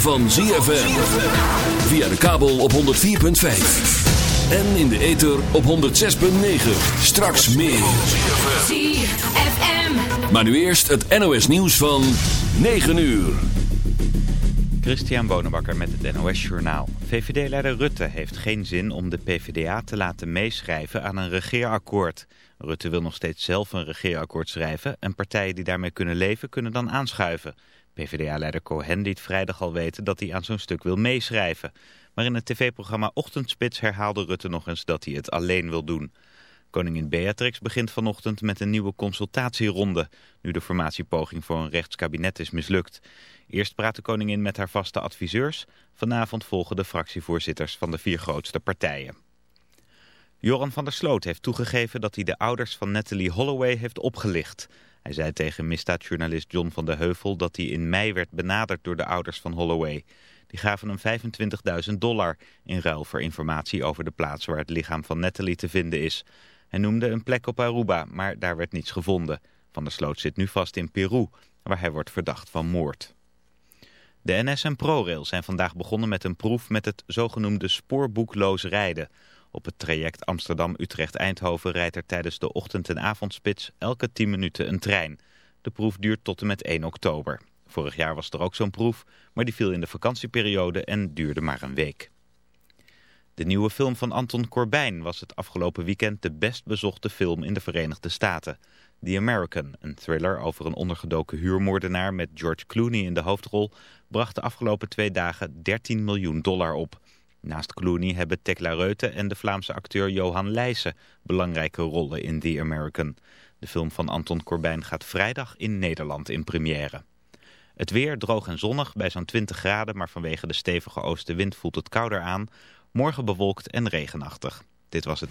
van ZFM. Via de kabel op 104.5. En in de ether op 106.9. Straks meer. ZFM. Maar nu eerst het NOS nieuws van 9 uur. Christian Bonenbakker met het NOS Journaal. VVD-leider Rutte heeft geen zin om de PvdA te laten meeschrijven aan een regeerakkoord. Rutte wil nog steeds zelf een regeerakkoord schrijven... en partijen die daarmee kunnen leven kunnen dan aanschuiven... PvdA-leider Cohen liet vrijdag al weten dat hij aan zo'n stuk wil meeschrijven. Maar in het tv-programma Ochtendspits herhaalde Rutte nog eens dat hij het alleen wil doen. Koningin Beatrix begint vanochtend met een nieuwe consultatieronde... nu de formatiepoging voor een rechtskabinet is mislukt. Eerst praat de koningin met haar vaste adviseurs. Vanavond volgen de fractievoorzitters van de vier grootste partijen. Joran van der Sloot heeft toegegeven dat hij de ouders van Natalie Holloway heeft opgelicht... Hij zei tegen misdaadjournalist John van der Heuvel dat hij in mei werd benaderd door de ouders van Holloway. Die gaven hem 25.000 dollar in ruil voor informatie over de plaats waar het lichaam van Natalie te vinden is. Hij noemde een plek op Aruba, maar daar werd niets gevonden. Van der Sloot zit nu vast in Peru, waar hij wordt verdacht van moord. De NS en ProRail zijn vandaag begonnen met een proef met het zogenoemde spoorboekloos rijden... Op het traject Amsterdam-Utrecht-Eindhoven rijdt er tijdens de ochtend- en avondspits elke 10 minuten een trein. De proef duurt tot en met 1 oktober. Vorig jaar was er ook zo'n proef, maar die viel in de vakantieperiode en duurde maar een week. De nieuwe film van Anton Corbijn was het afgelopen weekend de best bezochte film in de Verenigde Staten. The American, een thriller over een ondergedoken huurmoordenaar met George Clooney in de hoofdrol, bracht de afgelopen twee dagen 13 miljoen dollar op. Naast Clooney hebben Tekla Reute en de Vlaamse acteur Johan Leijsen belangrijke rollen in The American. De film van Anton Corbijn gaat vrijdag in Nederland in première. Het weer droog en zonnig bij zo'n 20 graden, maar vanwege de stevige oostenwind voelt het kouder aan. Morgen bewolkt en regenachtig. Dit was het.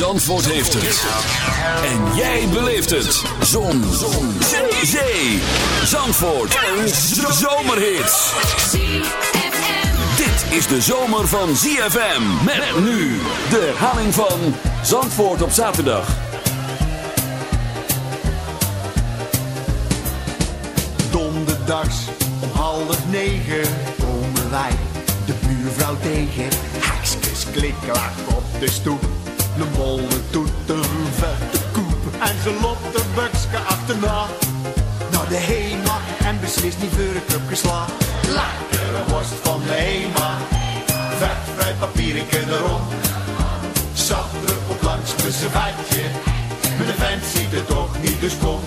Zandvoort heeft het. En jij beleeft het. Zon. Zon. Zee. Zandvoort. Een zomerhit. Dit is de zomer van ZFM. Met nu de herhaling van Zandvoort op zaterdag. Donderdags om half negen komen wij de buurvrouw tegen. Hakskus kliklak op de stoep. De molle toet een vette koep. En ze loopt de bukske achterna. Naar de HEMA en beslist niet voor een club geslagen. Lekkere worst van de HEMA. Vet vrij papiertje erom. Zacht druk op langs mijn servetje. Met een fancy ziet het toch niet, dus kom.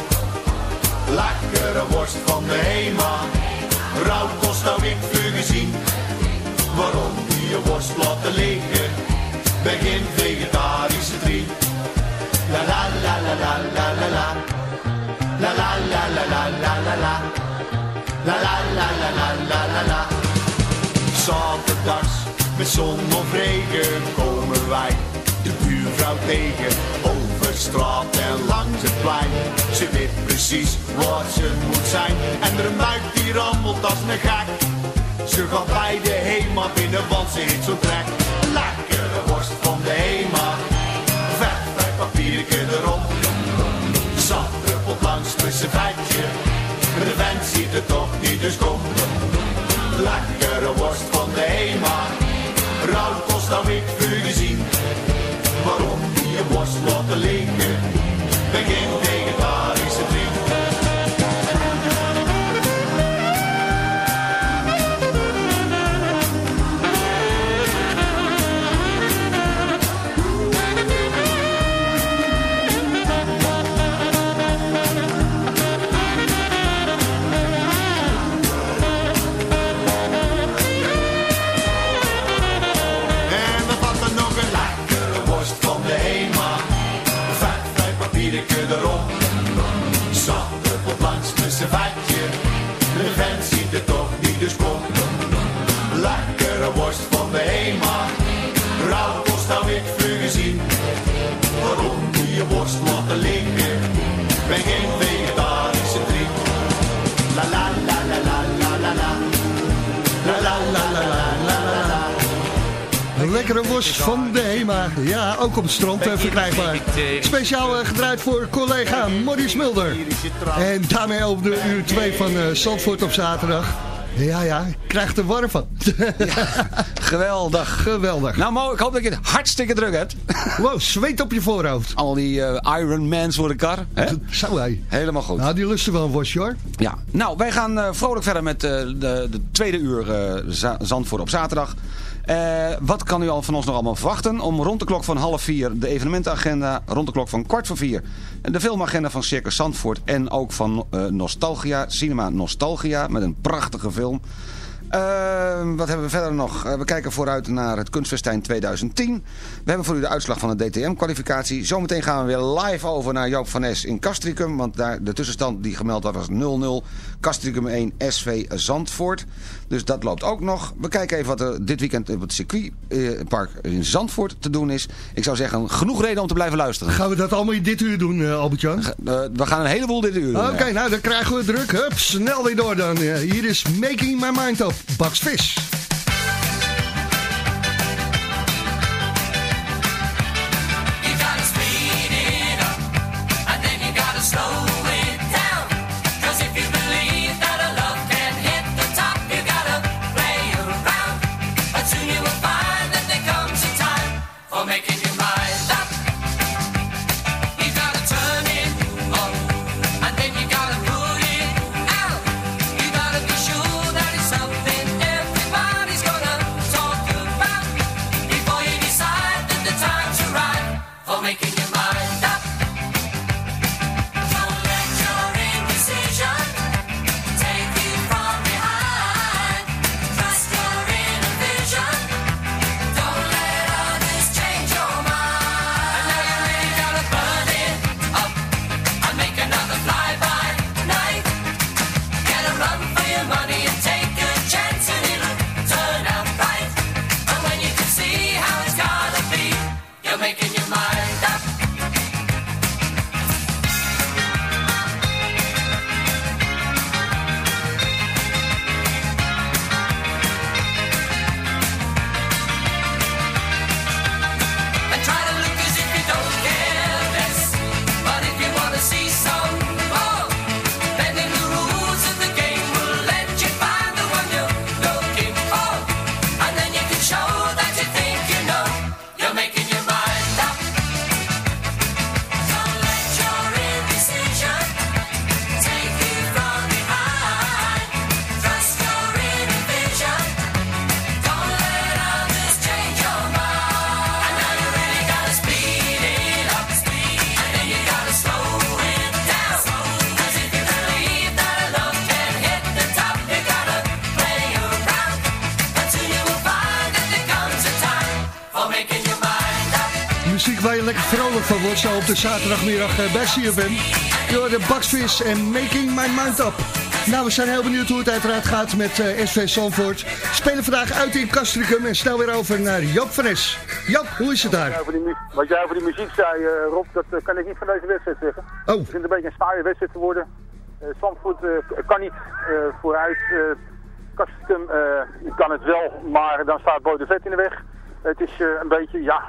Lekkere worst van de Hema. Rauw kost nou ik vuur gezien. Waarom die je worst laten liggen? Begin vegetarische drie. La la la la la la la la. La la la la la la la la. La la la la la la la. Zaterdags met zon of regen komen wij de buurvrouw tegen. Over straat en langs het plein. Ze weet precies waar ze moet zijn. En er een buik die rammelt als een gek. Ze gaat bij de Hema binnen, want ze heeft zo'n trek. Van de Hema. Vet, papiertje erop. Zat druppelt langs zijn vetje. Maar de vent ziet het toch niet, dus kom. Lekkere worst van de Hema. Rauw kost nou ik vuur gezien. Waarom die je worst laten liggen? Begin vet papiertje erop. Zat druppelt langs met zijn lekkere worst van de HEMA. Ja, ook op het strand eh, verkrijgbaar. Speciaal eh, gedraaid voor collega Maurice Mulder. En daarmee over de uur 2 van eh Zandvoort op zaterdag. Ja, ja, ik krijg er warm van. Geweldig. Geweldig. Nou Mo, ik hoop dat je het hartstikke druk hebt. Wow, zweet op je voorhoofd. Al die eh, Iron Mans voor de kar. Hè? Zo hé. Helemaal goed. Nou, die lusten wel een worstje hoor. Ja. Nou, wij gaan vrolijk verder met de, de tweede uur Za- Zandvoort op zaterdag. Eh, wat kan u al van ons nog allemaal verwachten? Om rond de klok van half vier de evenementenagenda. Rond de klok van kwart voor vier de filmagenda van Circus Zandvoort. En ook van eh, Nostalgia, Cinema Nostalgia. Met een prachtige film. Eh, wat hebben we verder nog? Eh, we kijken vooruit naar het Kunstfestijn 2010. We hebben voor u de uitslag van de DTM-kwalificatie. Zometeen gaan we weer live over naar Joop van Nes in Castricum. Want daar, de tussenstand die gemeld was was 0-0. Castricum 1, SV Zandvoort. Dus dat loopt ook nog. We kijken even wat er dit weekend op het circuitpark in Zandvoort te doen is. Ik zou zeggen, genoeg reden om te blijven luisteren. Gaan we dat allemaal in dit uur doen, eh, Albert-Jan? Eh, we gaan een heleboel dit uur doen. Oké, nou dan krijgen we druk. Hup, snel weer door dan. Eh, hier is Making My Mind Up, Bugs Fish. For making zaterdagmiddag eh, bij CFM. Door de Bakvis en Making My Mind Up. Nou, we zijn heel benieuwd hoe het uiteraard gaat met eh, SV Zandvoort. Spelen vandaag uit in Castricum en snel weer over naar Joop van Es. Joop, hoe is het daar? Wat jij over die, mu- wat jij over die muziek zei, eh, Rob, dat kan ik niet van deze wedstrijd zeggen. Oh. Het begint een beetje een saaie wedstrijd te worden. Zandvoort kan niet vooruit. Castricum eh, kan het wel, maar dan staat Boy de Vet in de weg. Het is een beetje, ja,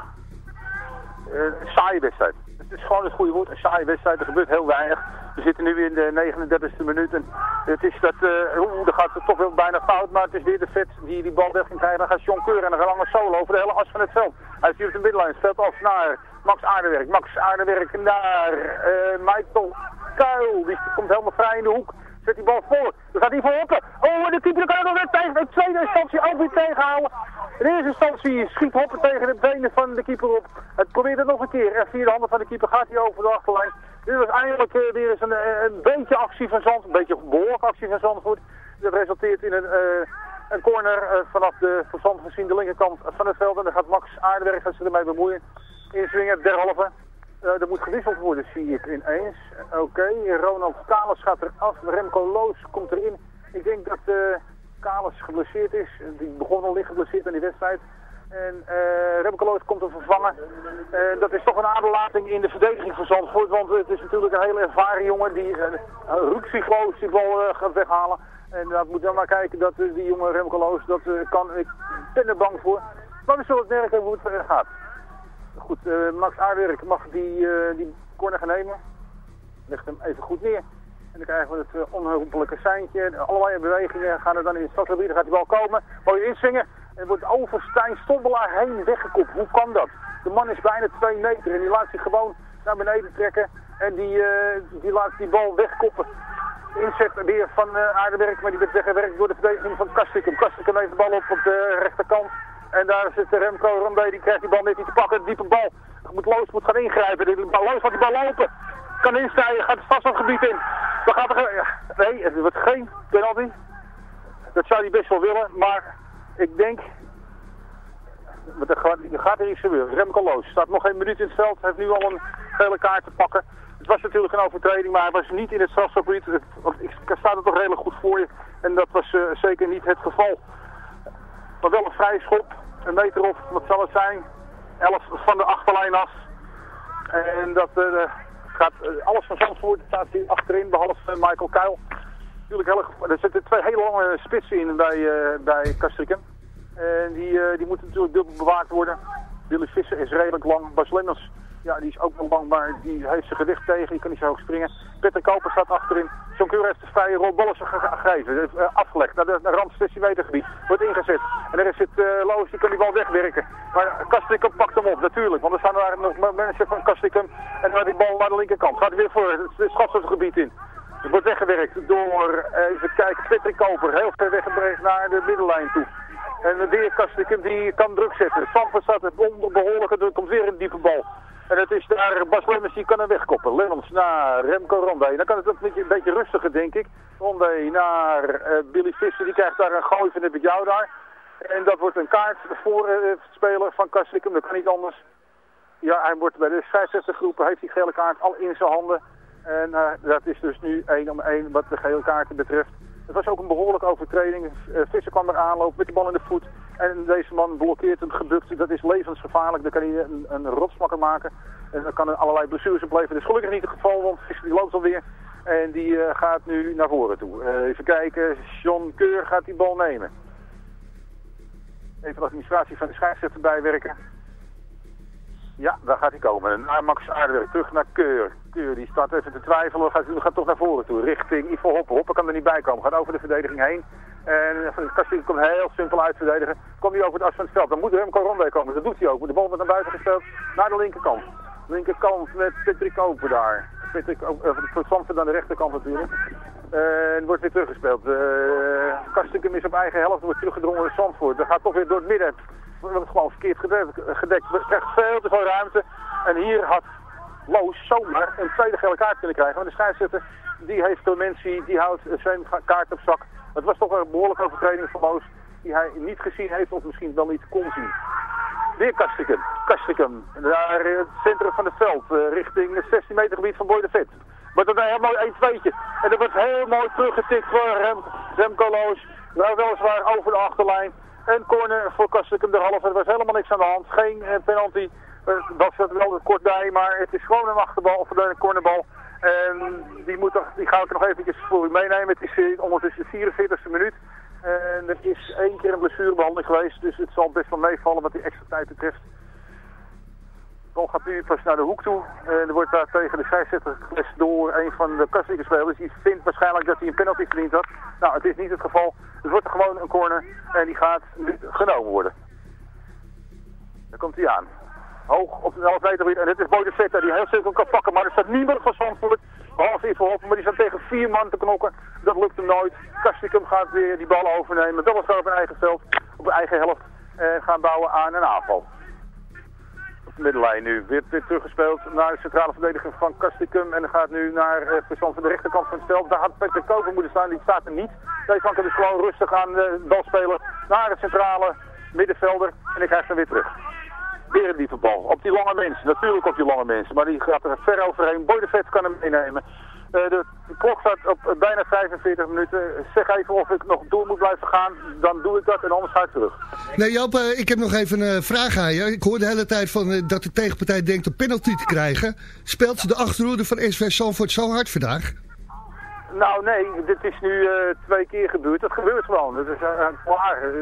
een saaie wedstrijd. Het is gewoon het goede woord, een saaie wedstrijd. Er gebeurt heel weinig. We zitten nu in de 39e minuut en het is dat, eh oeh, dat gaat toch wel bijna fout, maar het is weer de vet die die bal weg kan krijgen. Dan gaat John Keur en dan gaat lange solo over de hele as van het veld. Hij stuurt de middenlijn, het veld af naar Max Aardewerk. Max Aardewerk naar eh, Michael Kuil, die komt helemaal vrij in de hoek. Zet die bal voor. Dan gaat hij voor Hoppen. Oh, en de keeper kan nog net tegen. In tweede instantie ook weer tegenhouden. In eerste instantie schiet Hoppen tegen de benen van de keeper op. Het probeert het nog een keer. En via de handen van de keeper gaat hij over de achterlijn. Dit was eindelijk eh, weer eens een, eh, een beetje actie van Zand. Een beetje behoorlijk actie van Zandvoort. Dat resulteert in een, eh, een corner eh, vanaf de voor gezien de linkerkant van het veld. En dan gaat Max Aardewerk gaat zich ermee bemoeien. Inswingen, derhalve. Eh er moet gewisseld worden, zie ik ineens. Oké, Ronald Kalis gaat eraf. Remco Loos komt erin. Ik denk dat eh Kalis geblesseerd is. Die begon al licht geblesseerd aan die wedstrijd. En eh Remco Loos komt hem vervangen. Eh, dat is toch een aderlating in de verdediging van Zandvoort. Want het is natuurlijk een hele ervaren jongen die uh, die bal eh, gaat weghalen. En dat moet dan maar kijken dat eh, die jonge Remco Loos dat eh, kan. Ik ben er bang voor. Maar we zullen het merken hoe het gaat. Goed, eh, Max Aardewerk mag die, eh, die corner gaan nemen. Legt hem even goed neer. En dan krijgen we het uh, onherroepelijke seintje. Allerlei bewegingen gaan er dan in het stadsgebied. Dan gaat die bal komen. Mooi inswingen. En wordt over Stijn heen weggekopt. Hoe kan dat? De man is bijna 2 meter en die laat zich gewoon naar beneden trekken. En die, eh, die laat die bal wegkoppen. Inzet weer van uh, maar die werd weggewerkt door de verdediging van Kastikum. Kastikum heeft de bal op op de rechterkant. En daar zit Remco Rondé, die krijgt die bal net niet te pakken. De diepe bal. Moet Loos moet gaan ingrijpen. Loos laat die bal lopen. Kan instijgen, gaat het vastlandgebied in. Dan gaat er... Nee, het wordt geen penalty. Dat zou hij best wel willen, maar ik denk... Er gaat, er gaat er iets gebeuren. Remco Loos staat nog geen minuut in het veld. Heeft nu al een gele kaart te pakken. Het was natuurlijk een overtreding, maar hij was niet in het want Ik sta er toch redelijk goed voor je. En dat was eh, zeker niet het geval. Maar wel een vrije schop. Een meter of, wat zal het zijn? 11 van de achterlijn af. En dat eh, gaat eh, alles van Zandvoort staat hier achterin, behalve eh, Michael Kuil. Natuurlijk heel er zitten twee hele lange spitsen in bij, eh bij Castricum. En die, eh, die moeten natuurlijk dubbel bewaakt worden. Billy Visser is redelijk lang. Bas Lemmers, ja, die is ook wel lang, maar die heeft zijn gewicht tegen. Die kan niet zo hoog springen. Peter Koper staat achterin. John Keur heeft de vrije rol Bollesen ge- gegeven. Eh, afgelegd naar de, rand 16 meter gebied. Wordt ingezet. En er zit eh Loos, die kan die bal wegwerken. Maar Castricum pakt hem op, natuurlijk. Want er staan daar nog mensen van Castricum. En dan die bal naar de linkerkant. Gaat weer voor het, strafschopgebied in. Het wordt weggewerkt door, eh, even kijken, Patrick Koper. Heel ver weggebracht naar de middenlijn toe. En weer Kastikum die kan druk zetten. Stamford staat onder behoorlijke druk, komt weer een diepe bal. En het is daar Bas Lemmens, die kan hem wegkoppen. Lemmens naar Remco Rondé. Dan kan het ook een beetje, een beetje rustiger, denk ik. Rondé naar eh, Billy Visser, die krijgt daar een gooi van ik jou daar. En dat wordt een kaart voor eh, het speler van Kastikum, dat kan niet anders. Ja, hij wordt bij de scheidsrechtergroepen, heeft die gele kaart al in zijn handen. En eh, dat is dus nu 1 om 1 wat de gele kaarten betreft. Het was ook een behoorlijke overtreding. Visser kwam er aanlopen met de bal in de voet. En deze man blokkeert hem gebukt. Dat is levensgevaarlijk. Dan kan hij een, een rotsmakker maken. En dan kan er allerlei blessures opleven. Dat is gelukkig niet het geval, want die loopt alweer. En die eh, gaat nu naar voren toe. Eh, even kijken. John Keur gaat die bal nemen. Even de administratie van de scheidsrechter bijwerken. Ja, daar gaat hij komen. Naar Max Aardewerk, terug naar Keur. Die staat even te twijfelen, gaat, gaat toch naar voren toe, richting Ivo Hoppen. Hoppen kan er niet bij komen, gaat over de verdediging heen. En Kastien komt heel simpel uitverdedigen. Komt hij over het as van het veld. Dan moet Remco Rondé komen, dat doet hij ook. De bal wordt naar buiten gespeeld, naar de linkerkant. Linkerkant met Patrick Open daar. Patrick, voor Zandvoort aan de rechterkant natuurlijk. Eh, En wordt weer teruggespeeld. Uh, is op eigen helft, wordt teruggedrongen door Zandvoort. Dat gaat toch weer door het midden. Dat is gewoon verkeerd gedekt. gedekt. We krijgen veel te veel ruimte. En hier had Loos zomaar een tweede gele kaart kunnen krijgen. Maar de scheidsrechter die heeft dementie, die houdt zijn kaart op zak. Het was toch een behoorlijke overtreding van Loos die hij niet gezien heeft of misschien wel niet kon zien. Weer. Kastrikum. Naar eh, het centrum van het veld. eh, richting het 16 meter gebied van Boy de Vet. Wordt dat heel mooi 1-2'tje. En dat wordt heel mooi teruggetikt voor Rem, Remco Loos. Nou, weliswaar over de achterlijn. Een corner voor Kastrikum de halve. Er was helemaal niks aan de hand. Geen eh, penalty. Er was het wel kort bij, maar het is gewoon een achterbal of een cornerbal. En die, moet toch, die ga ik nog eventjes voor u meenemen. Het is eh, ondertussen de 44e minuut. En er is één keer een blessurebehandeling geweest, dus het zal best wel meevallen wat die extra tijd betreft. De bal gaat nu pas naar de hoek toe. En er wordt daar tegen de scheidsrechter geklest door een van de Kastrieke spelers. Die vindt waarschijnlijk dat hij een penalty verdiend had. Nou, het is niet het geval. Het wordt gewoon een corner en die gaat genomen worden. Daar komt hij aan. Hoog op de 11 meter gebied. En dit is Boy de die heel stuk kan pakken. Maar er staat niemand van Zandvoort. Behalve Ivo Hoppen, maar die staat tegen vier man te knokken. Dat lukt hem nooit. Kastikum gaat weer die bal overnemen. Dat was op een eigen veld, op eigen helft. En gaan bouwen aan een aanval. Op de middenlijn nu. Weer, teruggespeeld naar de centrale verdediger van Kastikum. En gaat nu naar uh, persoon van de rechterkant van het veld. Daar had Peter Koper moeten staan. Die staat er niet. Deze kan dus gewoon rustig aan de bal spelen naar het centrale middenvelder. En ik krijg hem weer terug. Weer een diepe bal. Op die lange mensen. Natuurlijk op die lange mensen. Maar die gaat er ver overheen. Boy de Vet kan hem meenemen. Uh, de, de, klok staat op bijna 45 minuten. Zeg even of ik nog door moet blijven gaan. Dan doe ik dat en anders ga ik terug. Nee Joop, uh, ik heb nog even een vraag aan je. Ik hoor de hele tijd van, dat de tegenpartij denkt een penalty te krijgen. Speelt de achterhoede van SV Zandvoort zo hard vandaag? Nou nee, dit is nu twee keer gebeurd. Dat gebeurt gewoon. Dat is klaar.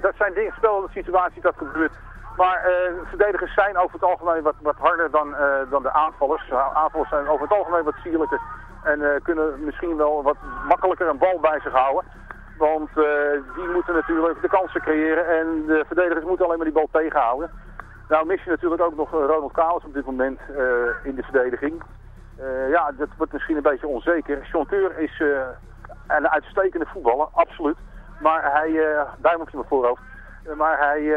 dat zijn dingen, spel situaties dat gebeurt. Maar uh, verdedigers zijn over het algemeen wat, wat harder dan, uh, dan de aanvallers. Aanvallers zijn over het algemeen wat sierlijker. En uh, kunnen misschien wel wat makkelijker een bal bij zich houden. Want die moeten natuurlijk de kansen creëren. En de verdedigers moeten alleen maar die bal tegenhouden. Nou mis je natuurlijk ook nog Ronald Kaals op dit moment in de verdediging. ja, dat wordt misschien een beetje onzeker. Chanteur is een uitstekende voetballer, absoluut. Maar hij, duim op je mijn voorhoofd. Maar hij...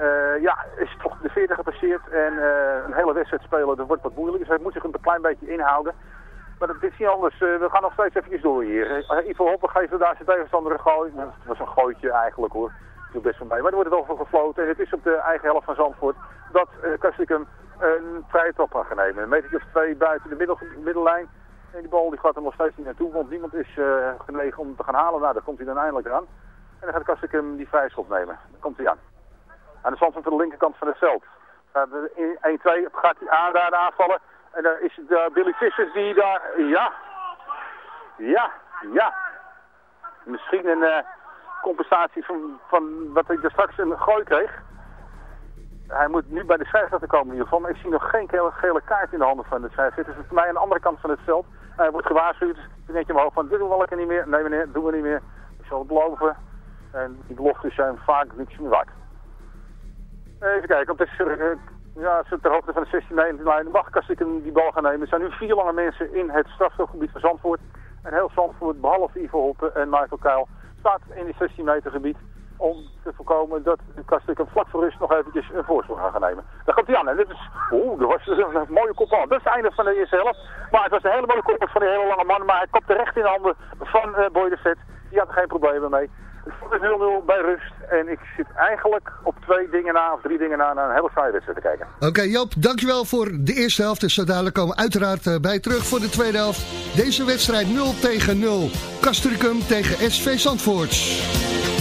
Uh, ja, is toch de 40 gepasseerd en uh, een hele wedstrijd spelen, dat wordt wat moeilijk. Dus hij moet zich een klein beetje inhouden. Maar dat is niet anders. Uh, we gaan nog steeds even door hier. Ivo Hoppen geeft daar zijn tegenstander een gooi. Dat was een gooitje eigenlijk hoor. Dat viel best van mij. Maar er wordt wel voor gefloten. En het is op de eigen helft van Zandvoort dat Kastikum een vrije trap gaan nemen. Een meter of twee buiten de middel, middellijn. En die bal die gaat er nog steeds niet naartoe, want niemand is genegen om te gaan halen. Nou, daar komt hij dan eindelijk aan. En dan gaat Kastikum die vrije schop nemen. Dan komt hij aan aan de van de linkerkant van het veld. 1-2 gaat hij aan daar aanvallen. En dan is het uh, Billy Vissers die daar, ja, ja, ja. Misschien een uh, compensatie van, van wat hij er straks een gooi kreeg. Hij moet nu bij de scheidsrechter komen in ieder geval. Maar ik zie nog geen gele, gele kaart in de handen van de scheidsrechter. Is voor mij aan de andere kant van het veld. Hij wordt gewaarschuwd. Een beetje omhoog van, dit doen we lekker niet meer. Nee meneer, doen we niet meer. Ik zal het beloven. En die beloftes zijn vaak niks meer waard. Even kijken, op de, ja, ter hoogte van de 16 lijn mag Kastikken die bal gaan nemen. Er zijn nu vier lange mensen in het strafstofgebied van Zandvoort. En heel Zandvoort, behalve Ivo Hoppen en Michael Kuil, staat in die 16 meter gebied om te voorkomen dat Kastikken vlak voor rust nog eventjes een voorsprong gaan nemen. Daar komt hij aan en dit is, oeh, dat was een mooie kop aan. Dat is het einde van de eerste helft. Maar het was een hele mooie kop van die hele lange man, maar hij kopte recht in de handen van uh, Boy de Vet. Die had er geen problemen mee. Het is 0-0 bij rust en ik zit eigenlijk op twee dingen na of drie dingen na naar een hele saaie wedstrijd te kijken. Oké Joop, dankjewel voor de eerste helft. En zo dadelijk komen we uiteraard uh, bij terug voor de tweede helft. Deze wedstrijd 0 tegen 0. Castricum tegen SV Zandvoort.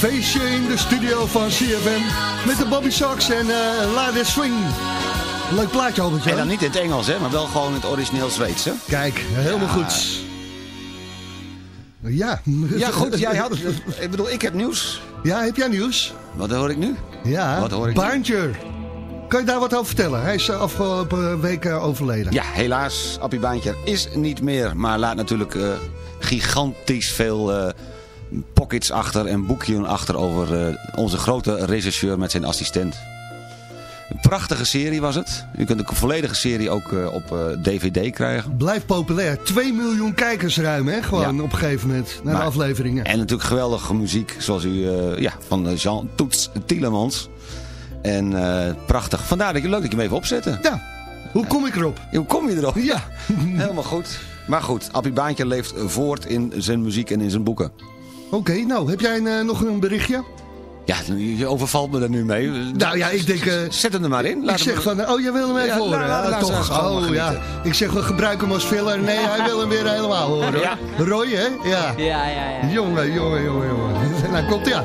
Feestje in de studio van CFM met de Bobby Sox en eh La de Swing. Leuk plaatje, Albert En dan niet in het Engels, hè, maar wel gewoon in het origineel Zweeds. Hè? Kijk, helemaal goed. Ja. Ja, goed. Jij had, ik bedoel, ik heb nieuws. Ja, heb jij nieuws? Wat hoor ik nu? Ja, Wat hoor ik? Baantje. Kan je daar wat over vertellen? Hij is afgelopen week eh, overleden. Ja, helaas. Appie Baantje is niet meer. Maar laat natuurlijk eh, gigantisch veel pockets achter en boekjes achter over eh, onze grote regisseur met zijn assistent. Een prachtige serie was het. U kunt de volledige serie ook eh, op eh, DVD krijgen. Blijft populair. 2 miljoen kijkers ruim, hè? Gewoon Ja. op een gegeven moment. Naar Maar- de afleveringen. En natuurlijk geweldige muziek, zoals u, eh, ja, van eh, Jean Toets Tielemans. En eh, prachtig. Vandaar dat je leuk dat je hem even opzetten. Ja, hoe kom ik erop? Hoe kom je erop? Ja. Helemaal goed. Maar goed, Appie Baantje leeft voort in zijn muziek en in zijn boeken. Oké, nou, heb jij een, eh, nog een berichtje? Ja, je overvalt me er nu mee. Nou ja, ik denk... eh, Zet hem er maar in. ik Laat hem zeg van, oh, jij wil hem even Ja, horen? laat- Ja, toch? Oh, ja. Ik zeg, we gebruiken hem als filler. Nee, hij wil hem weer helemaal horen. Ja. Roy, hè? Ja. Ja, ja, ja. Jongen, jongen, jongen, jongen. Nou, komt ja.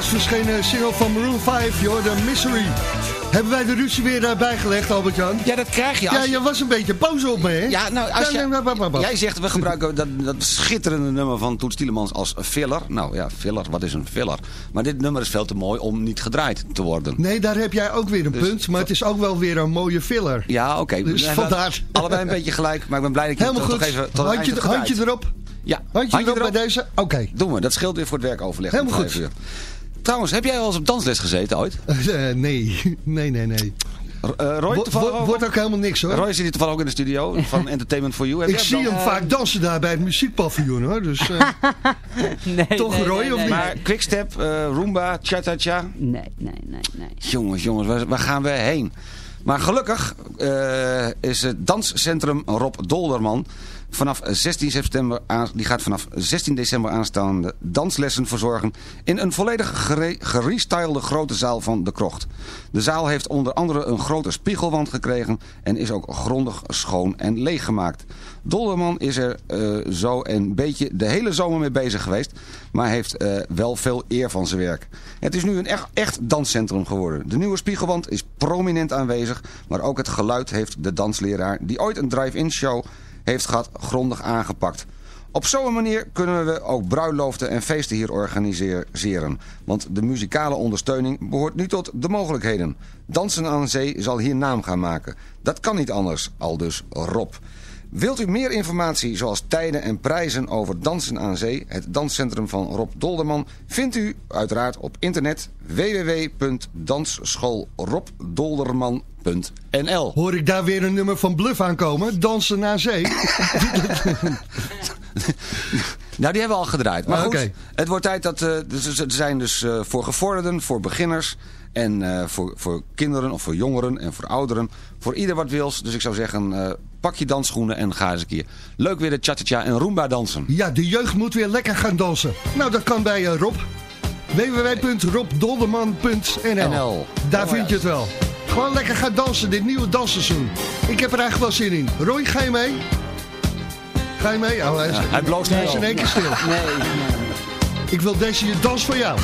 Laatst verschenen single van Maroon 5, joh, de Misery. Hebben wij de ruzie weer uh, bijgelegd, Albert-Jan? Ja, dat krijg je. Ja, je was een beetje boos op me, hè? Ja, nou, als Ja, jij, zegt, we gebruiken dat, dat schitterende nummer van Toet Stielemans als filler. Nou ja, filler, wat is een filler? Maar dit nummer is veel te mooi om niet gedraaid te worden. Nee, daar heb jij ook weer een Dus- punt, maar het is ook wel weer een mooie filler. Ja, oké. Dus vandaar. Allebei een beetje gelijk, maar ik ben blij dat je Helemaal het goed. toch even tot het handje, handje erop. Ja, Handje, erop, bij deze. Oké. Doen we, dat scheelt weer voor het werkoverleg. Helemaal goed. uur. Trouwens, heb jij wel eens op dansles gezeten ooit? Eh, nee, nee, nee, nee. Eh, Roy, Wo- toevallig wo- ook? wordt ook helemaal niks hoor. Roy zit hier toevallig ook in de studio van Entertainment for You. Heb Ik zie dan- hem vaak dansen daar bij het muziekpaviljoen hoor. Dus, eh, Nee, Toch, nee, Roy, nee, of nee, niet? Maar Quickstep, eh Roomba, Cha-Cha-Cha. Nee, nee, nee, nee. Jongens, jongens, waar, waar gaan we heen? Maar gelukkig eh, is het danscentrum Rob Dolderman vanaf 16 september aan, die gaat vanaf 16 december aanstaande danslessen verzorgen in een volledig gere- gerestylede grote zaal van de Krocht. De zaal heeft onder andere een grote spiegelwand gekregen en is ook grondig schoon en leeggemaakt. Dolderman is er eh, zo een beetje de hele zomer mee bezig geweest, maar heeft eh, wel veel eer van zijn werk. Het is nu een echt, echt danscentrum geworden. De nieuwe spiegelwand is prominent aanwezig, maar ook het geluid heeft de dansleraar die ooit een drive-in show heeft gehad grondig aangepakt. Op zo'n manier kunnen we ook bruiloften en feesten hier organiseren. Want de muzikale ondersteuning behoort nu tot de mogelijkheden. Dansen aan zee zal hier naam gaan maken. Dat kan niet anders, al dus Rob. Wilt u meer informatie zoals tijden en prijzen over Dansen aan Zee, het danscentrum van Rob Dolderman, vindt u uiteraard op internet www.dansschoolrobdolderman.nl hoor ik daar weer een nummer van Bluff aankomen? Dansen naar zee. Nou, die hebben we al gedraaid. Maar Ah, goed, het wordt tijd dat... eh, dus, er zijn dus eh, voor gevorderden, voor beginners... en eh, voor, voor kinderen of voor jongeren en voor ouderen. Voor ieder wat wils. Dus ik zou zeggen, eh, pak je dansschoenen en ga eens een keer... leuk weer de cha-cha-cha en Roomba dansen. Ja, de jeugd moet weer lekker gaan dansen. Nou, dat kan bij eh, Rob. www.robdolderman.nl NL. Daar vind je het wel. Gewoon lekker gaan dansen, dit nieuwe dansseizoen. Ik heb er eigenlijk wel zin in. Roy, ga je mee? Ga je mee? Oh, hij, is, Ja, hij bloost hij is in één keer stil. Nee, nee. Ik wil deze je dans voor jou.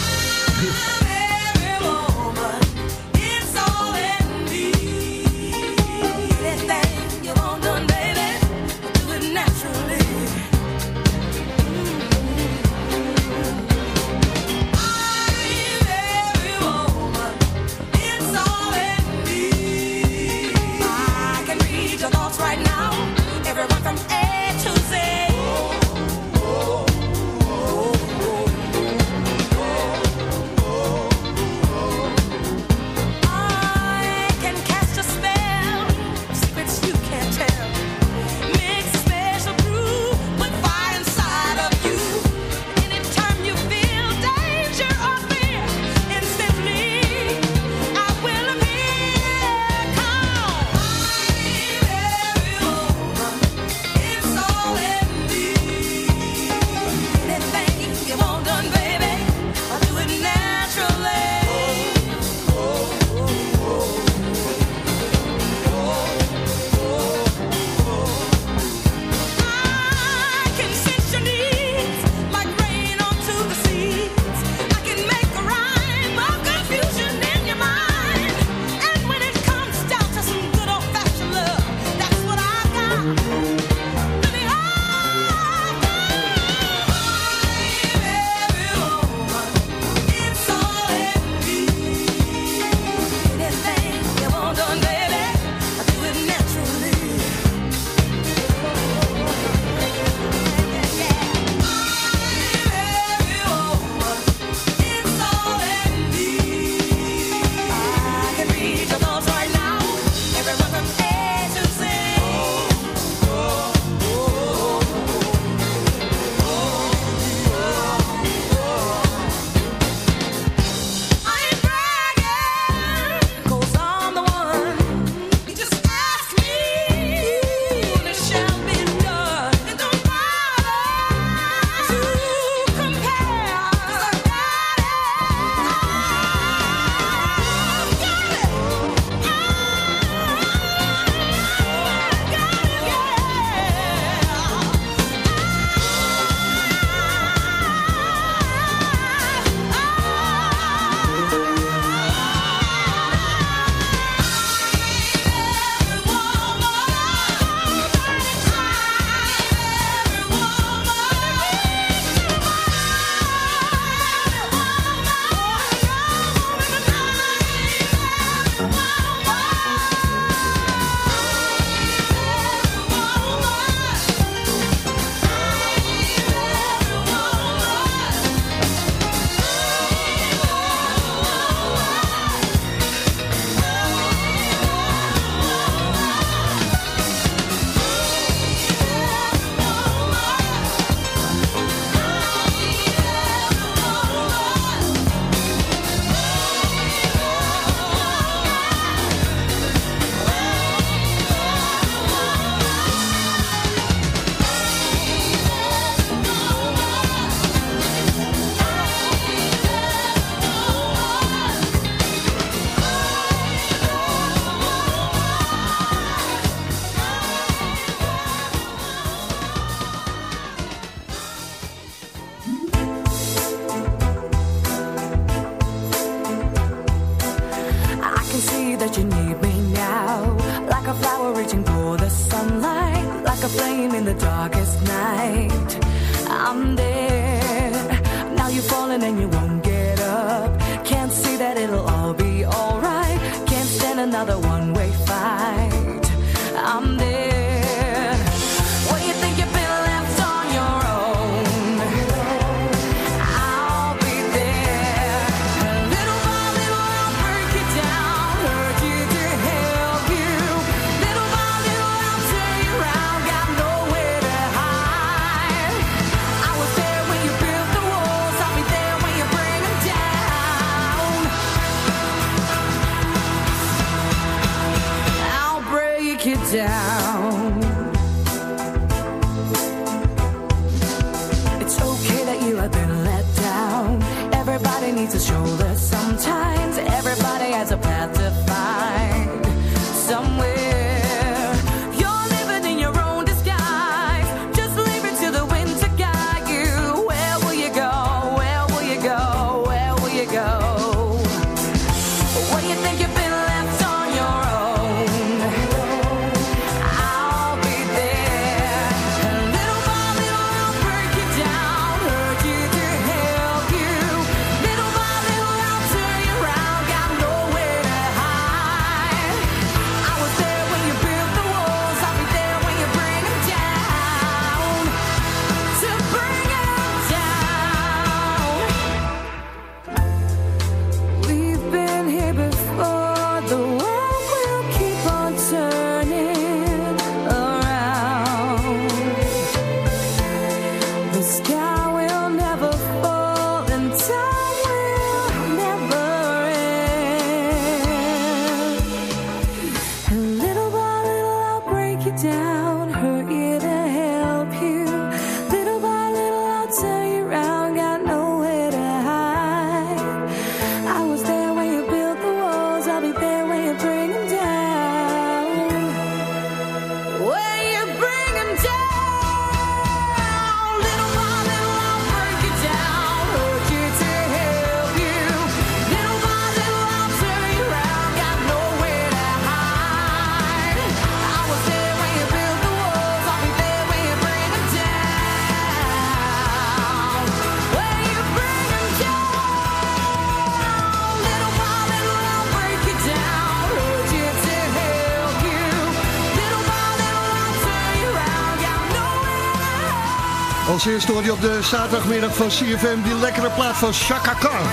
Op de zaterdagmiddag van CFM die lekkere plaat van Chaka Khan.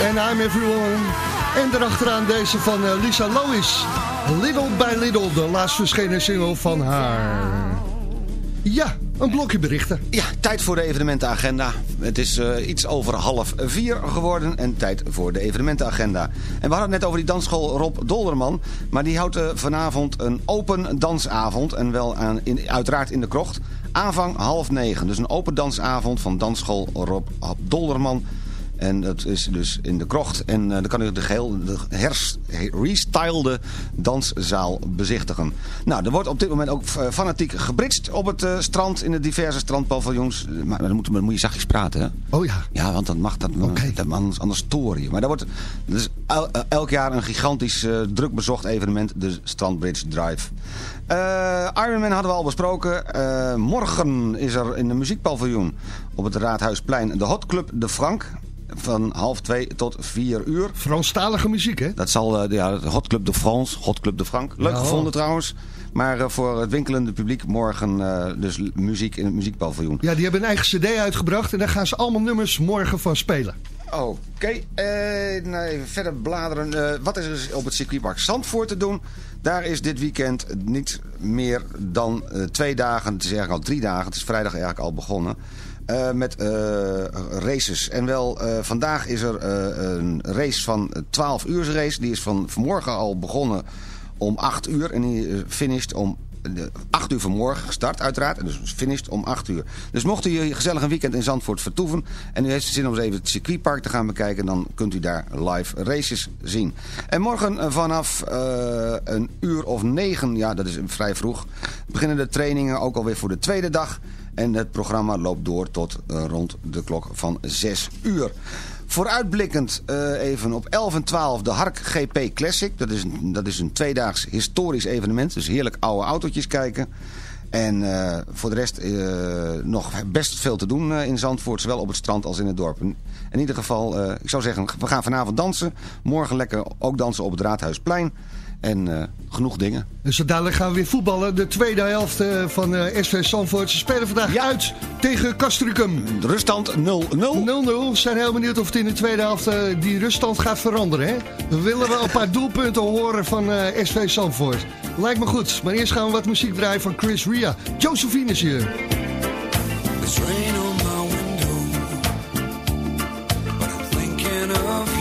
En I'm Everyone. En daarachteraan deze van eh, Lisa Lois. Little by Little, de laatst verschenen single van haar. Ja, een blokje berichten. Ja, tijd voor de evenementenagenda. Het is eh, iets over half vier geworden en tijd voor de evenementenagenda. En we hadden het net over die dansschool Rob Dolderman. Maar die houdt eh, vanavond een open dansavond. En wel aan, in, uiteraard in de krocht. Aanvang half negen. Dus een open dansavond van dansschool Rob Dolderman. En dat is dus in de krocht. En eh, dan kan u de geheel de hers, restylede danszaal bezichtigen. Nou, er wordt op dit moment ook eh, fanatiek gebritst op het eh, strand. In de diverse strandpaviljoens. Maar dan moet, dan moet je zachtjes praten, hè? Oh ja. Ja, want dat mag dat, dat anders, anders storen je. Maar daar wordt dus el- elk jaar een gigantisch eh, druk bezocht evenement, de Strandbridge Drive. Eh Ironman hadden we al besproken. Eh, morgen is er in de muziekpaviljoen op het Raadhuisplein de Hot Club de Frank. Van half twee tot vier uur. Franstalige muziek, hè? Dat zal eh, ja, de Hot Club de France, Hot Club de Frank. Leuk gevonden trouwens. Maar eh, voor het winkelende publiek morgen eh, dus muziek in het muziekpaviljoen. Ja, die hebben een eigen cd uitgebracht en daar gaan ze allemaal nummers morgen van spelen. Oké, eh, nou even verder bladeren. Wat is er op het circuitpark Zandvoort te doen? Daar is dit weekend niet meer dan twee dagen. Het is eigenlijk al drie dagen. Het is vrijdag eigenlijk al begonnen. Eh, met eh, races. En wel, eh, vandaag is er een race van 12 uur race. Die is van vanmorgen al begonnen om 8 uur. En die finisht om de 8 uur vanmorgen gestart uiteraard. En dus finished om 8 uur. Dus mocht u gezellig een weekend in Zandvoort vertoeven... en u heeft zin om eens even het circuitpark te gaan bekijken... dan kunt u daar live races zien. En morgen vanaf een uur of negen, ja dat is vrij vroeg... beginnen de trainingen ook alweer voor de tweede dag... En het programma loopt door tot eh, rond de klok van 6 uur. Vooruitblikkend eh, even op 11 en 12 de Hark GP Classic. Dat is, een, dat is een tweedaags historisch evenement. Dus heerlijk oude autootjes kijken. En eh, voor de rest nog best veel te doen in Zandvoort, zowel op het strand als in het dorp. In ieder geval, ik zou zeggen, we gaan vanavond dansen. Morgen lekker ook dansen op het Raadhuisplein. En eh, genoeg dingen. Dus dadelijk gaan we weer voetballen. De tweede helft eh, van eh, SV Zandvoort. Ze spelen vandaag uit tegen Castricum. Ruststand 0-0. 0-0. We zijn heel benieuwd of het in de tweede helft die ruststand gaat veranderen. Hè? We willen wel een paar doelpunten horen van eh, SV Zandvoort. Lijkt me goed. Maar eerst gaan we wat muziek draaien van Chris Ria. Josephine is hier. There's rain on my window, but I'm thinking of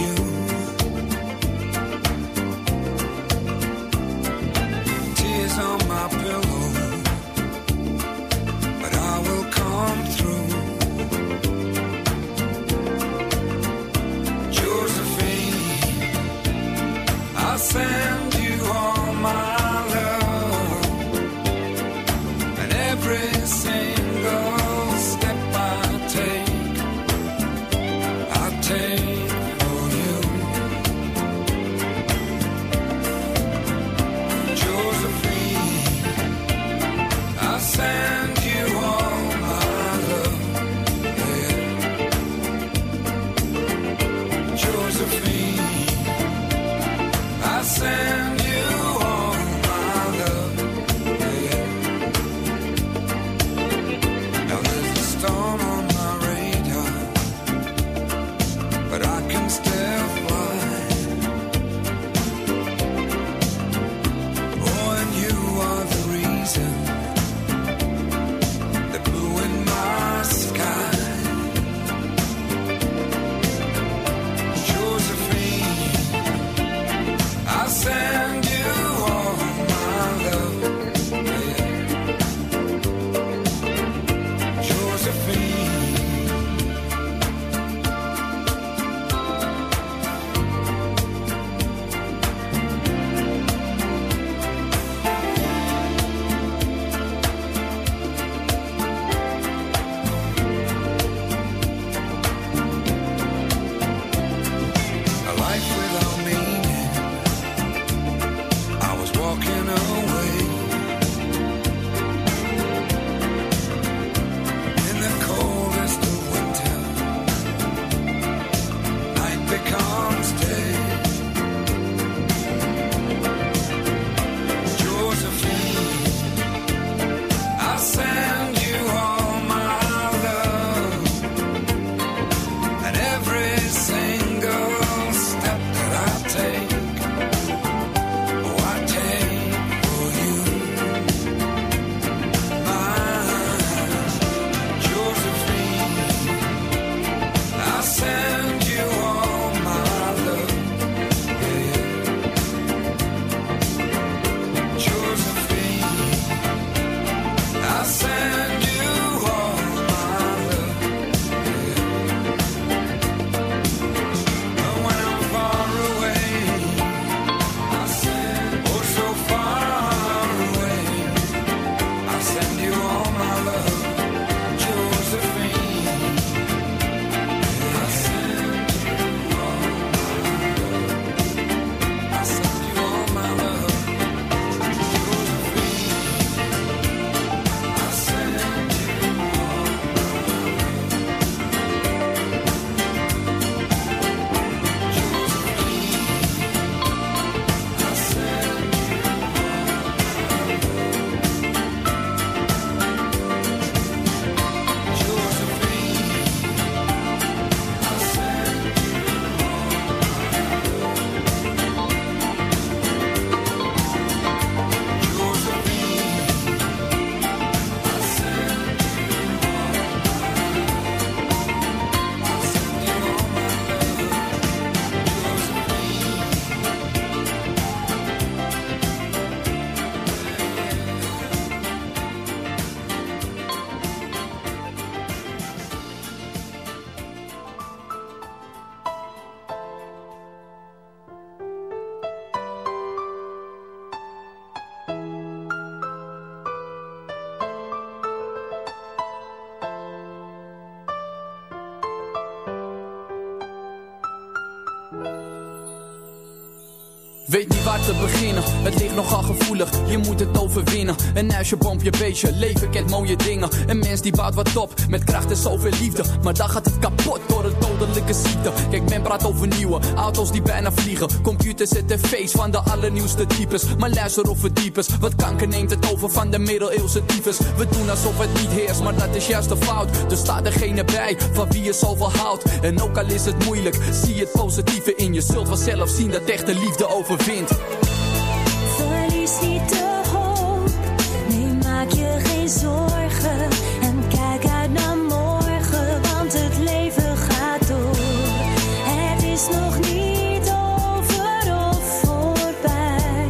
Weet niet waar te beginnen, het ligt nogal gevoelig, je moet het overwinnen. Een huisje, boompje, beestje, leven kent mooie dingen. Een mens die bouwt wat op, met kracht en zoveel liefde. Maar dan gaat het kapot door een dodelijke ziekte. Kijk, men praat over nieuwe auto's die bijna vliegen. Computers en tv's van de allernieuwste types. Maar luister of verdiepers, wat kanker neemt het over van de middeleeuwse tyfus. We doen alsof het niet heerst, maar dat is juist de fout. Er staat degene bij, van wie je zoveel houdt. En ook al is het moeilijk, zie het positieve in. Je zult vanzelf zien dat echte liefde overwint. Verlies niet de hoop, nee maak je geen zorgen en kijk uit naar morgen, want het leven gaat door. Het is nog niet over of voorbij.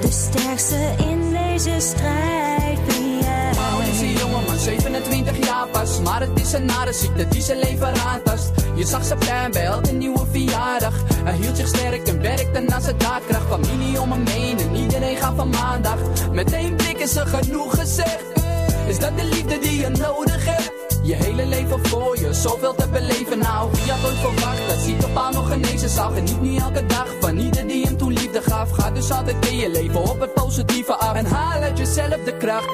De sterkste in deze strijd ben jij. Paul is een jongeman, 27 jaar pas. Maar het is een nare ziekte die zijn leven aantast. Je zag zijn pijn bij elke nieuwe verjaardag. Hij hield zich sterk en werkte naar zijn daadkracht. Familie om hem heen en iedereen gaat van maandag. Met één blik is er genoeg gezegd. Is dat de liefde die je nodig hebt? Je hele leven voor je, zoveel te beleven nou Wie had ooit verwacht dat aan nog genezen zou Geniet nu elke dag van ieder die hem toen liefde gaf Ga dus altijd in je leven op het positieve af En haal uit jezelf de kracht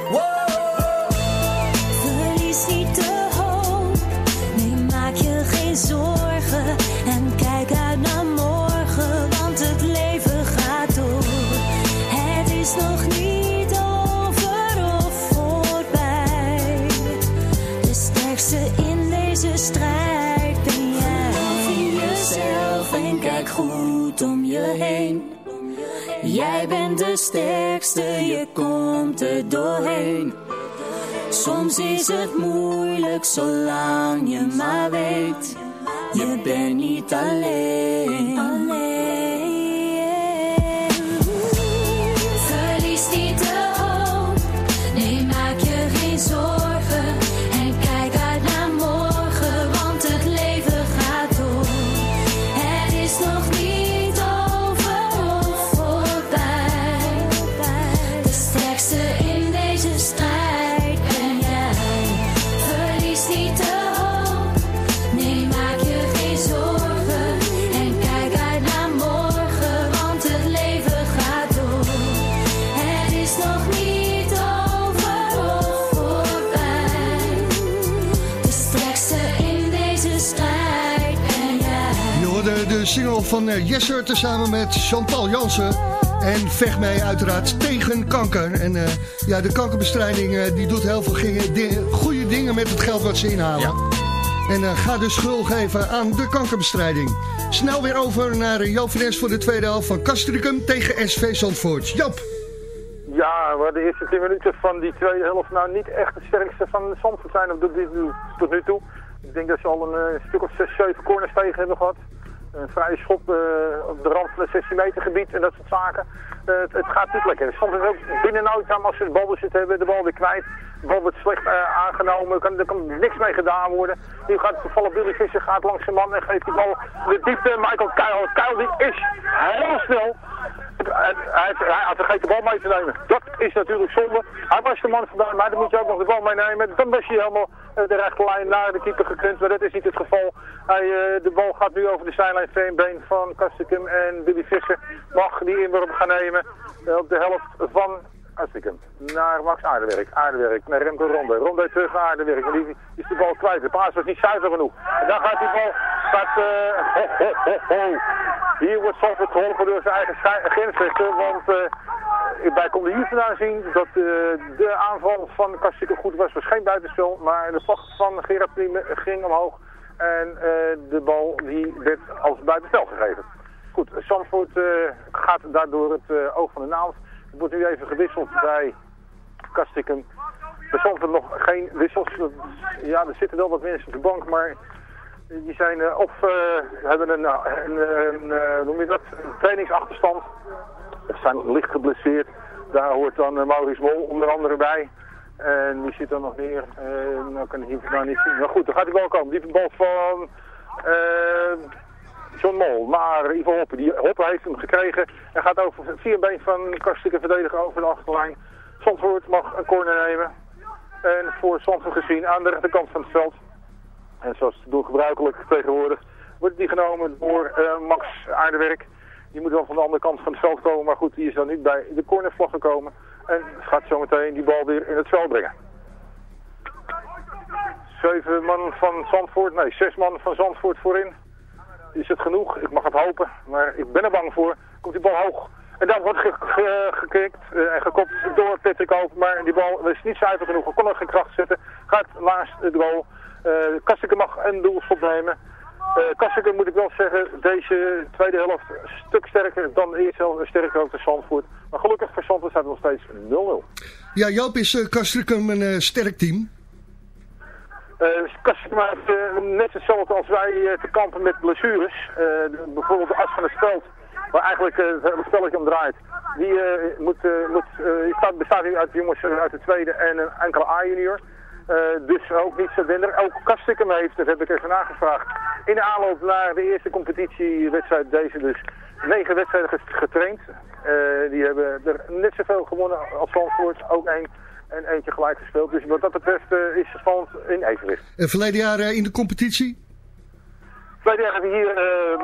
is nog niet over of voorbij. De sterkste in deze strijd ben jij. Geloof jezelf en kijk goed om je heen. Jij bent de sterkste, je komt er doorheen. Soms is het moeilijk zolang je maar weet, je bent niet alleen. Van eh, Jesser tezamen met Chantal Jansen. En vecht mij uiteraard tegen kanker. En eh, ja, de kankerbestrijding eh, die doet heel veel gingen- di- goede dingen met het geld wat ze inhalen. En eh, ga dus schuld geven aan de kankerbestrijding. Snel weer over naar eh, Joop van Es voor de tweede helft van Castricum tegen SV Zandvoort. Joop! Ja, waar de eerste 10 minuten van die tweede helft nou niet echt de sterkste van de Zandvoort zijn op dit, tot nu toe. Ik denk dat ze al een eh, stuk of 6, 7 corners tegen hebben gehad. Een vrije schop eh, op de rand van het 16 meter gebied en dat soort zaken. Eh, het, het gaat niet lekker. Soms is ook binnen no time als ze bal zitten hebben, de bal weer kwijt. De bal wordt slecht eh, aangenomen, kan, er kan niks mee gedaan worden. Nu gaat toevallig Billy Visser gaat langs zijn man en geeft die bal de diepte. Michael Kuil, Kuil die is heel snel. Hij, hij, had vergeten de bal mee te nemen. Dat is natuurlijk zonde. Hij was de man vandaan, maar dan moet je ook nog de bal meenemen. Dan was hij helemaal eh, de rechte lijn naar de keeper gekund, maar dat is niet het geval. Hij, eh, de bal gaat nu over de zijlijn been van Kastikum en Billy Visser mag die inworp gaan nemen eh, op de helft van Kastikum. Naar Max Aardewerk. Aardewerk naar Remco Ronde. Ronde terug naar Aardewerk. Maar die is de bal kwijt. De paas was niet zuiver genoeg. En dan gaat die bal... Gaat, ho, ho, ho, ho. Hier wordt Zandvoort geholpen door zijn eigen grensrechter. Want eh, wij konden hier vandaan zien dat eh, de aanval van Kastikum goed was. was geen buitenspel. Maar de vlag van Gerard Priem ging omhoog. En eh, de bal die werd als buitenspel gegeven. Goed, Zandvoort gaat daardoor het oog van de naald. Er wordt nu even gewisseld bij Kastikum. Er Zandvoort nog geen wissels. Ja, er zitten wel wat mensen op de bank, maar die zijn eh, of eh, hebben een, eh, een, eh, noem je dat, trainingsachterstand. Ze zijn licht geblesseerd. Daar hoort dan eh, Maurice Mol onder andere bij. En die zit dan nog meer. Uh, nou kan ik hier nou niet zien. Maar goed, dan gaat hij wel komen. Die bal van John Mol naar Ivo Hoppe. Die Hoppe heeft hem gekregen. En gaat over vier been van Kastikken verdedigen over de achterlijn. Zandvoort mag een corner nemen. En voor Zandvoort gezien aan de rechterkant van het veld. En zoals doen gebruikelijk tegenwoordig wordt die genomen door eh, Max Aardewerk. Die moet wel van de andere kant van het veld komen. Maar goed, die is dan niet bij de cornervlag gekomen. En gaat zometeen die bal weer in het veld brengen. Zeven man van Zandvoort, nee, zes man van Zandvoort voorin. Is het genoeg? Ik mag het hopen, maar ik ben er bang voor. Komt die bal hoog. En dan wordt ge- ge- gekikt eh, en gekopt door Patrick Hoop. Maar die bal is niet zuiver genoeg. Hij kon er geen kracht zetten. Gaat naast het goal. Uh, mag een doelschop nemen. Uh, moet ik wel zeggen, deze tweede helft een stuk sterker dan de eerste helft. Sterker ook de Zandvoort. Maar gelukkig voor Zandvoort staat nog steeds 0-0. Ja, Joop is uh, een eh, sterk team. Kastikum heeft uh, net hetzelfde als wij uh, te kampen met blessures. Bijvoorbeeld de as van het speld, waar eigenlijk uh, het spelletje om draait. Die moet, uh, moet, staat, bestaat nu uit jongens uit de tweede en een enkele A-junior. Dus ook niet zo minder. Ook Kastikum heeft, dat heb ik even nagevraagd, in de aanloop naar de eerste competitiewedstrijd deze dus negen wedstrijden getraind. Die hebben er net zoveel gewonnen als Zandvoort, ook één en eentje gelijk gespeeld. Dus wat dat betreft uh, is het stand in evenwicht. En verleden jaar uh, in de competitie? Verleden jaar hebben we hier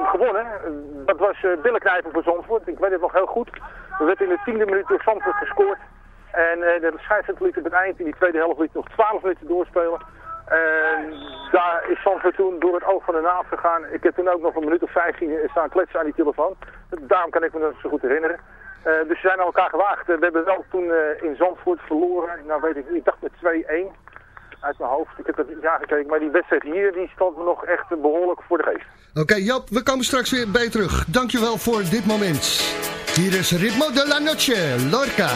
gewonnen. Dat was uh, billenknijpen voor Zandvoort. Ik weet het nog heel goed. We werden in de tiende minuut door Zandvoort gescoord. En de scheidsrechter liet op het eind in die tweede helft liet nog 12 minuten doorspelen. En daar is Zandvoort toen door het oog van de naald gegaan. Ik heb toen ook nog een minuut of 15 staan kletsen aan die telefoon. Daarom kan ik me dat zo goed herinneren. Uh, dus ze zijn aan elkaar gewaagd. Uh, we hebben wel toen uh, in Zandvoort verloren. Nou weet ik niet, ik dacht met 2-1 uit mijn hoofd. Ik heb het niet gekeken, maar die wedstrijd hier die stond me nog echt behoorlijk voor de geest. Oké okay, Jap, we komen straks weer bij je terug. Dankjewel voor dit moment. Hier is Ritmo de la Noche, Lorca.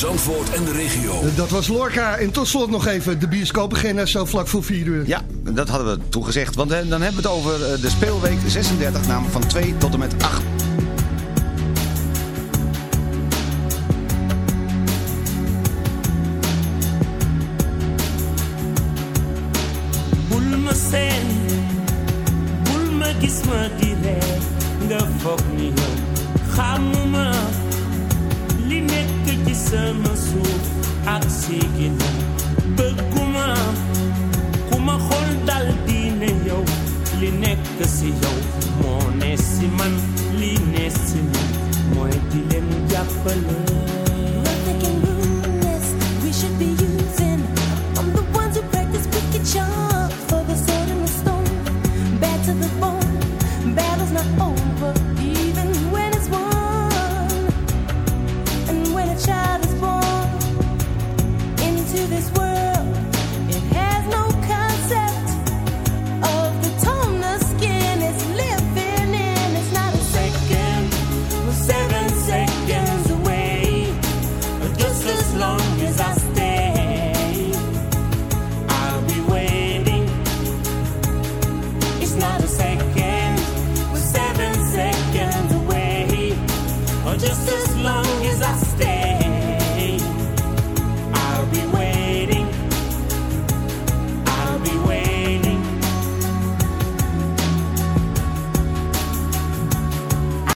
Zandvoort en de regio. Eh, dat was Lorca. En tot slot nog even de bioscoop beginnen, zo vlak voor 4 uur. Ja, dat hadden we toegezegd. Want eh, dan hebben we het over eh, de speelweek 36, namelijk van 2 tot en met 8